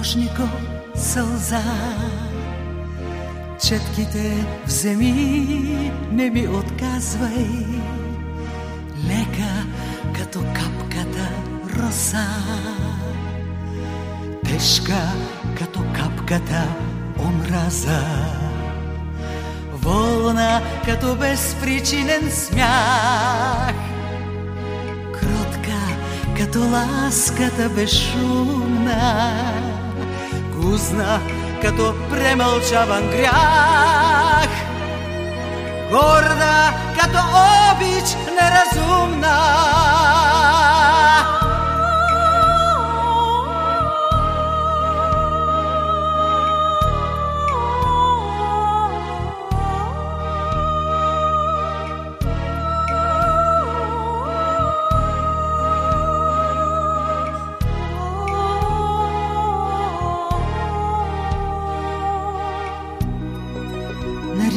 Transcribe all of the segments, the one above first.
Художнико сълза. Четките вземи, не ми отказвай. Лека като капката роса. Тежка като капката омраза. Волна като безпричинен смях. Кротка като ласката безшумна. Гузна като премълчаван грях. Горда като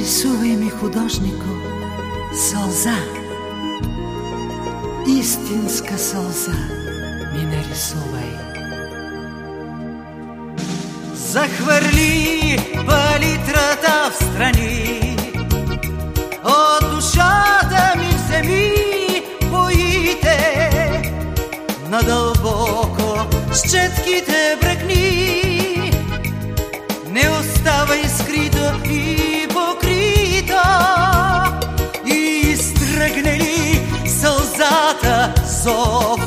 Нарисувай ми, художнико, сълза. Истинска сълза ми нарисувай. Захвърли палитрата в страни, от душата ми вземи боите, надълбоко с четките бръкни, изтръгне ли сълзата зов,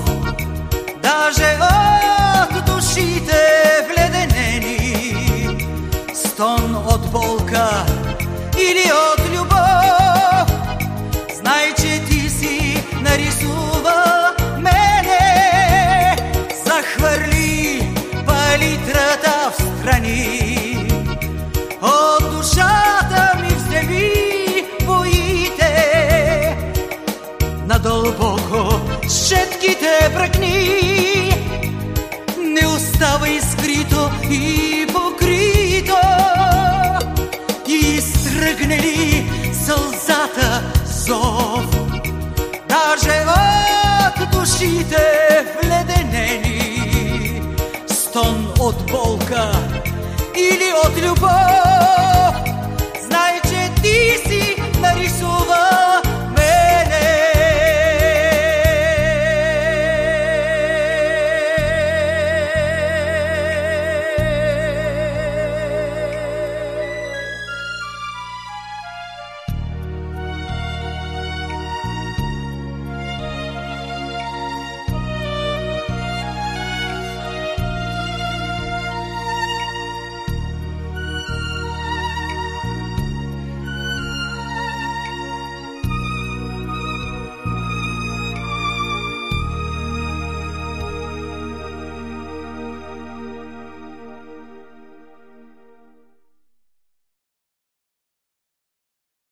даже от душите вледенени, стон от болка или от любов, знай, че ти си нарисува мене, захвърли палитрата в страни. Ли сълзата зов, даже от